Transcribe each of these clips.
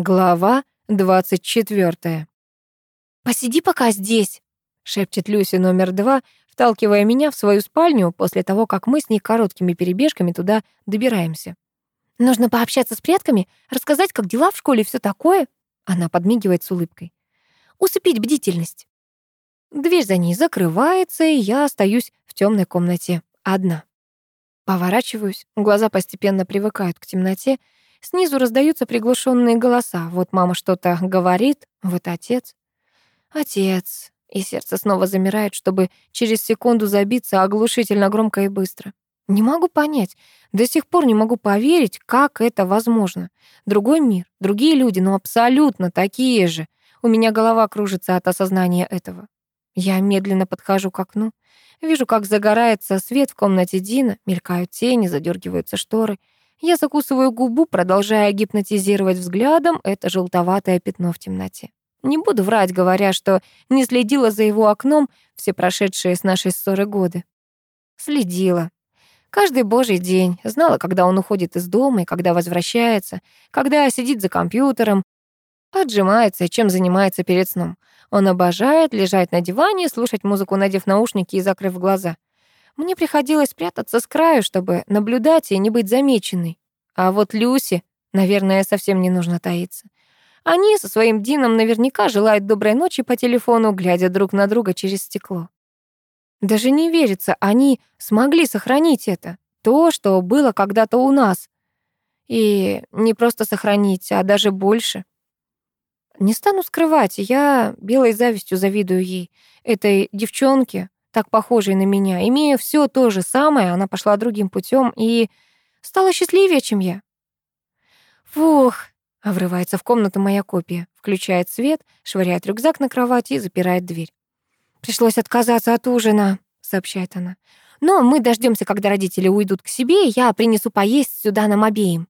Глава 24. «Посиди пока здесь», — шепчет Люси номер два, вталкивая меня в свою спальню после того, как мы с ней короткими перебежками туда добираемся. «Нужно пообщаться с предками, рассказать, как дела в школе и все такое». Она подмигивает с улыбкой. «Усыпить бдительность». Дверь за ней закрывается, и я остаюсь в темной комнате одна. Поворачиваюсь, глаза постепенно привыкают к темноте, Снизу раздаются приглушенные голоса. Вот мама что-то говорит, вот отец. Отец. И сердце снова замирает, чтобы через секунду забиться оглушительно громко и быстро. Не могу понять, до сих пор не могу поверить, как это возможно. Другой мир, другие люди, но абсолютно такие же. У меня голова кружится от осознания этого. Я медленно подхожу к окну. Вижу, как загорается свет в комнате Дина, мелькают тени, задергиваются шторы. Я закусываю губу, продолжая гипнотизировать взглядом это желтоватое пятно в темноте. Не буду врать, говоря, что не следила за его окном все прошедшие с нашей ссоры годы. Следила. Каждый божий день. Знала, когда он уходит из дома и когда возвращается, когда сидит за компьютером, отжимается и чем занимается перед сном. Он обожает лежать на диване, слушать музыку, надев наушники и закрыв глаза. Мне приходилось прятаться с краю, чтобы наблюдать и не быть замеченной. А вот Люси, наверное, совсем не нужно таиться. Они со своим Дином наверняка желают доброй ночи по телефону, глядя друг на друга через стекло. Даже не верится, они смогли сохранить это, то, что было когда-то у нас. И не просто сохранить, а даже больше. Не стану скрывать, я белой завистью завидую ей, этой девчонке, так похожей на меня. Имея все то же самое, она пошла другим путем и стала счастливее, чем я. Фух, врывается в комнату моя копия, включает свет, швыряет рюкзак на кровать и запирает дверь. Пришлось отказаться от ужина, сообщает она. Но мы дождемся, когда родители уйдут к себе, и я принесу поесть сюда нам обеим.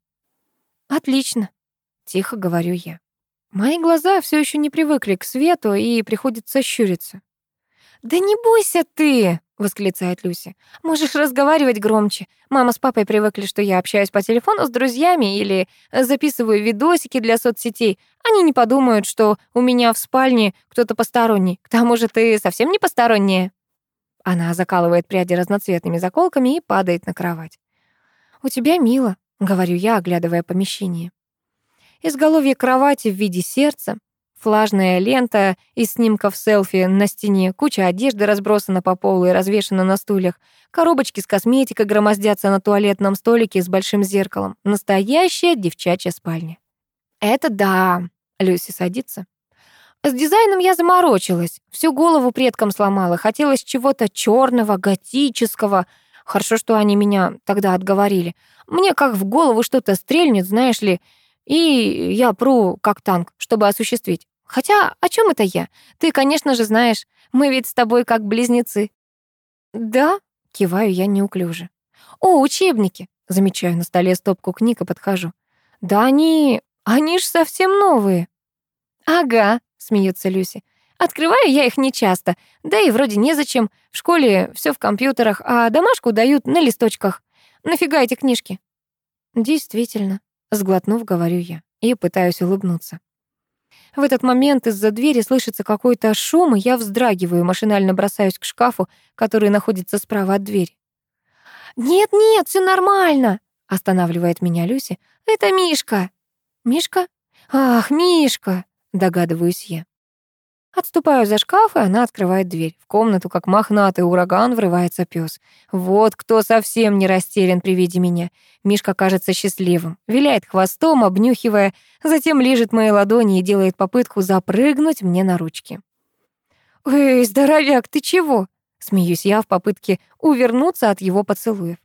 Отлично, тихо говорю я. Мои глаза все еще не привыкли к свету, и приходится щуриться. «Да не бойся ты!» — восклицает Люси. «Можешь разговаривать громче. Мама с папой привыкли, что я общаюсь по телефону с друзьями или записываю видосики для соцсетей. Они не подумают, что у меня в спальне кто-то посторонний. К тому же ты совсем не посторонняя». Она закалывает пряди разноцветными заколками и падает на кровать. «У тебя мило», — говорю я, оглядывая помещение. Изголовье кровати в виде сердца, Флажная лента из снимков селфи на стене, куча одежды разбросана по полу и развешана на стульях, коробочки с косметикой громоздятся на туалетном столике с большим зеркалом. Настоящая девчачья спальня. «Это да», — Люси садится. С дизайном я заморочилась, всю голову предкам сломала, хотелось чего-то черного, готического. Хорошо, что они меня тогда отговорили. Мне как в голову что-то стрельнет, знаешь ли, и я пру как танк, чтобы осуществить. Хотя, о чем это я? Ты, конечно же, знаешь, мы ведь с тобой как близнецы. Да, киваю я неуклюже. О, учебники. Замечаю на столе стопку книг и подхожу. Да они... они ж совсем новые. Ага, смеется Люси. Открываю я их нечасто, да и вроде незачем. В школе все в компьютерах, а домашку дают на листочках. Нафига эти книжки? Действительно, Сглотнув, говорю я и пытаюсь улыбнуться. В этот момент из-за двери слышится какой-то шум, и я вздрагиваю, машинально бросаюсь к шкафу, который находится справа от двери. «Нет-нет, все нормально!» — останавливает меня Люси. «Это Мишка!» «Мишка? Ах, Мишка!» — догадываюсь я. Отступаю за шкаф, и она открывает дверь. В комнату, как мохнатый ураган, врывается пес. Вот кто совсем не растерян при виде меня. Мишка кажется счастливым, виляет хвостом, обнюхивая, затем лижет мои ладони и делает попытку запрыгнуть мне на ручки. «Эй, здоровяк, ты чего?» Смеюсь я в попытке увернуться от его поцелуев.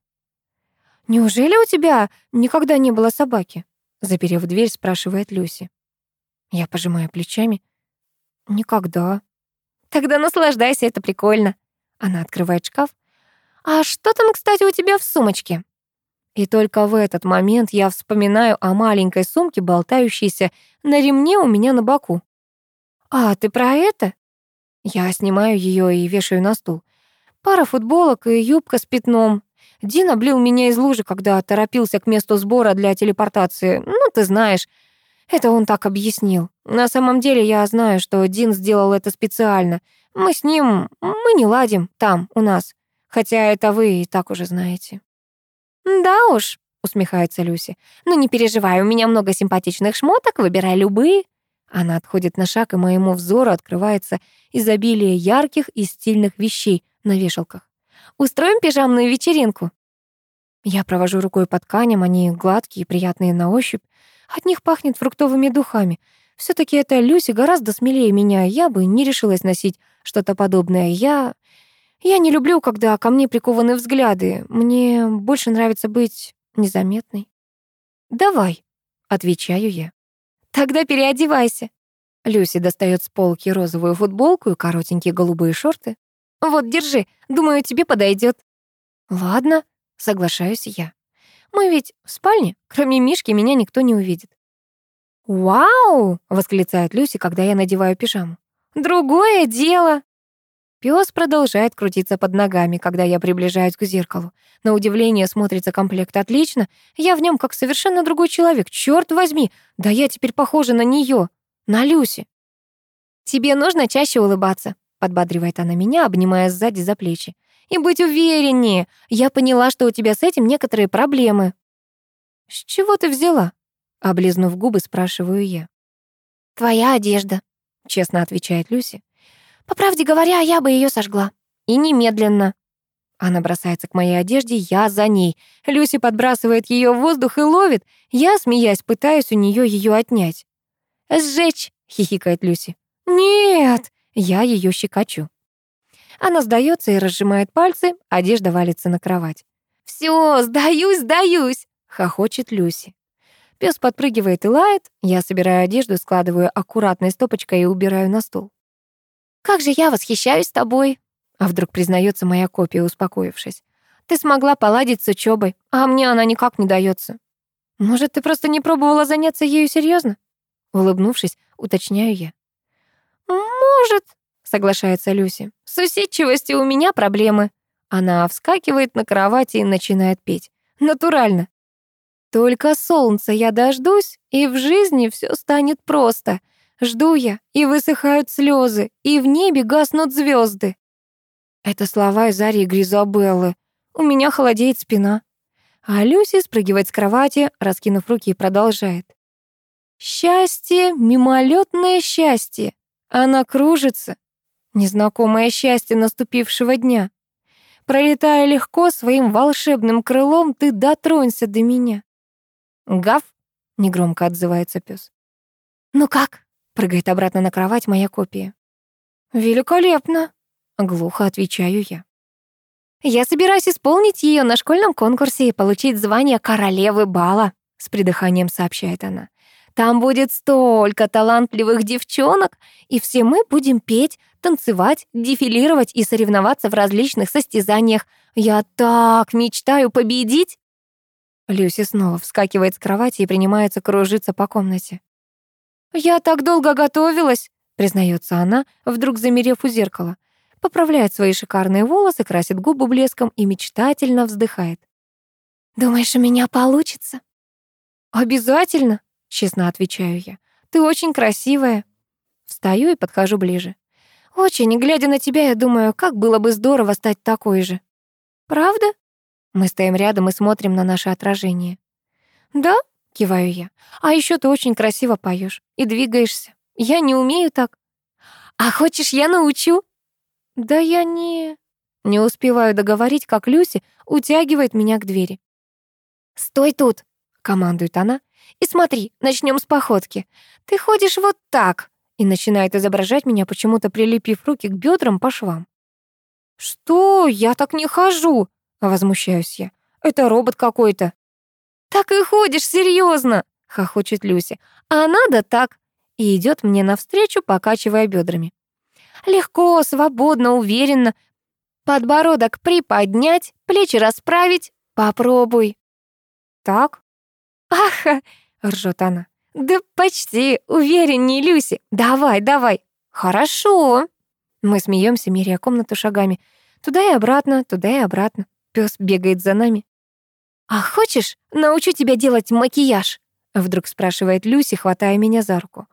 «Неужели у тебя никогда не было собаки?» Заперев дверь, спрашивает Люси. Я пожимаю плечами. Никогда. Тогда наслаждайся, это прикольно. Она открывает шкаф. А что там, кстати, у тебя в сумочке? И только в этот момент я вспоминаю о маленькой сумке, болтающейся на ремне у меня на боку. «А, ты про это?» Я снимаю ее и вешаю на стул. Пара футболок и юбка с пятном. Дин облил меня из лужи, когда торопился к месту сбора для телепортации. Ну, ты знаешь. Это он так объяснил. На самом деле я знаю, что Дин сделал это специально. Мы с ним, мы не ладим там, у нас. Хотя это вы и так уже знаете. Да уж, усмехается Люси. Ну не переживай, у меня много симпатичных шмоток, выбирай любые. Она отходит на шаг, и моему взору открывается изобилие ярких и стильных вещей на вешалках. Устроим пижамную вечеринку. Я провожу рукой по тканям, они гладкие и приятные на ощупь. От них пахнет фруктовыми духами. Все таки эта Люси гораздо смелее меня, я бы не решилась носить что-то подобное. Я... Я не люблю, когда ко мне прикованы взгляды. Мне больше нравится быть незаметной. «Давай», — отвечаю я. «Тогда переодевайся». Люси достает с полки розовую футболку и коротенькие голубые шорты. «Вот, держи, думаю, тебе подойдет. «Ладно», — соглашаюсь я. Мы ведь в спальне, кроме Мишки меня никто не увидит. «Вау!» — восклицает Люси, когда я надеваю пижаму. «Другое дело!» Пёс продолжает крутиться под ногами, когда я приближаюсь к зеркалу. На удивление смотрится комплект отлично. Я в нем как совершенно другой человек. Чёрт возьми, да я теперь похожа на неё, на Люси. «Тебе нужно чаще улыбаться», — подбадривает она меня, обнимая сзади за плечи и быть увереннее. Я поняла, что у тебя с этим некоторые проблемы». «С чего ты взяла?» Облизнув губы, спрашиваю я. «Твоя одежда», — честно отвечает Люси. «По правде говоря, я бы ее сожгла. И немедленно». Она бросается к моей одежде, я за ней. Люси подбрасывает ее в воздух и ловит. Я, смеясь, пытаюсь у нее ее отнять. «Сжечь!» — хихикает Люси. «Нет!» — я ее щекочу. Она сдается и разжимает пальцы, одежда валится на кровать. «Всё, сдаюсь, сдаюсь!» — хохочет Люси. Пес подпрыгивает и лает. Я собираю одежду, складываю аккуратной стопочкой и убираю на стол. «Как же я восхищаюсь тобой!» А вдруг признается моя копия, успокоившись. «Ты смогла поладить с учебой, а мне она никак не дается. Может, ты просто не пробовала заняться ею серьезно? Улыбнувшись, уточняю я. «Может», соглашается Люси. С усидчивостью у меня проблемы. Она вскакивает на кровати и начинает петь. Натурально. Только солнца я дождусь, и в жизни все станет просто. Жду я, и высыхают слезы, и в небе гаснут звезды. Это слова из Арии Гризабеллы. У меня холодеет спина. А Люси спрыгивает с кровати, раскинув руки, и продолжает. Счастье, мимолетное счастье. Она кружится, Незнакомое счастье наступившего дня. Пролетая легко своим волшебным крылом, ты дотронься до меня. Гав, негромко отзывается пес. Ну как? Прыгает обратно на кровать моя копия. Великолепно, глухо отвечаю я. Я собираюсь исполнить ее на школьном конкурсе и получить звание королевы бала, с придыханием сообщает она. Там будет столько талантливых девчонок, и все мы будем петь, танцевать, дефилировать и соревноваться в различных состязаниях. Я так мечтаю победить!» Люси снова вскакивает с кровати и принимается кружиться по комнате. «Я так долго готовилась», — признается она, вдруг замерев у зеркала. Поправляет свои шикарные волосы, красит губы блеском и мечтательно вздыхает. «Думаешь, у меня получится?» «Обязательно», — честно отвечаю я. «Ты очень красивая». Встаю и подхожу ближе. Очень, глядя на тебя, я думаю, как было бы здорово стать такой же. Правда? Мы стоим рядом и смотрим на наше отражение. Да, киваю я. А еще ты очень красиво поешь и двигаешься. Я не умею так. А хочешь, я научу? Да я не... Не успеваю договорить, как Люси утягивает меня к двери. «Стой тут!» — командует она. «И смотри, начнем с походки. Ты ходишь вот так, и начинает изображать меня, почему-то прилепив руки к бедрам по швам. «Что? Я так не хожу!» — возмущаюсь я. «Это робот какой-то». «Так и ходишь, серьезно!» — хохочет Люси. «А надо так!» И идет мне навстречу, покачивая бедрами. «Легко, свободно, уверенно. Подбородок приподнять, плечи расправить. Попробуй». «Так?» «Аха!» — ржет она. «Да почти, уверенней, Люси. Давай, давай». «Хорошо». Мы смеемся, меряя комнату шагами. Туда и обратно, туда и обратно. Пес бегает за нами. «А хочешь, научу тебя делать макияж?» Вдруг спрашивает Люси, хватая меня за руку.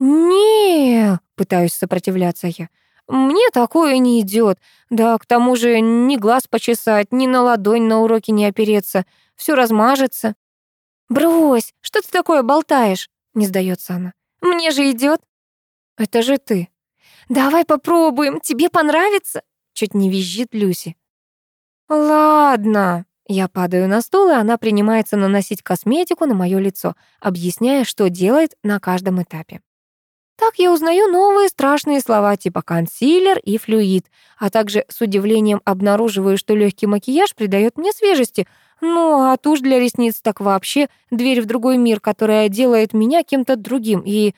не пытаюсь сопротивляться я. «Мне такое не идет. Да, к тому же ни глаз почесать, ни на ладонь на уроке не опереться. Все размажется». «Брось, что ты такое болтаешь?» — не сдается она. «Мне же идет. «Это же ты». «Давай попробуем, тебе понравится?» — чуть не визжит Люси. «Ладно». Я падаю на стул, и она принимается наносить косметику на мое лицо, объясняя, что делает на каждом этапе. Так я узнаю новые страшные слова типа консилер и флюид, а также с удивлением обнаруживаю, что легкий макияж придает мне свежести. Ну, а тушь для ресниц так вообще дверь в другой мир, которая делает меня кем-то другим и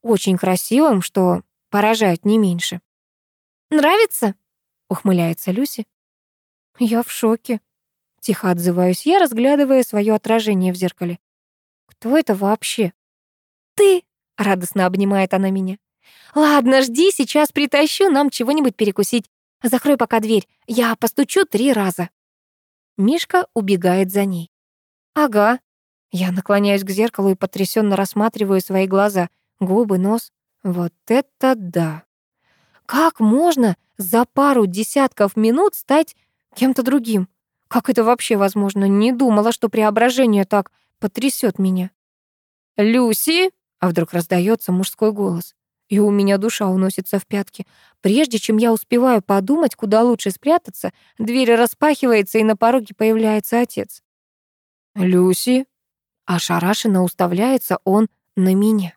очень красивым, что поражает не меньше. «Нравится?» — ухмыляется Люси. «Я в шоке», — тихо отзываюсь я, разглядывая свое отражение в зеркале. «Кто это вообще?» «Ты!» — радостно обнимает она меня. «Ладно, жди, сейчас притащу нам чего-нибудь перекусить. Закрой пока дверь, я постучу три раза». Мишка убегает за ней. «Ага». Я наклоняюсь к зеркалу и потрясенно рассматриваю свои глаза, губы, нос. Вот это да! Как можно за пару десятков минут стать кем-то другим? Как это вообще возможно? Не думала, что преображение так потрясет меня. «Люси!» — а вдруг раздается мужской голос. И у меня душа уносится в пятки. Прежде чем я успеваю подумать, куда лучше спрятаться, дверь распахивается, и на пороге появляется отец. «Люси?» Ошарашенно уставляется он на меня.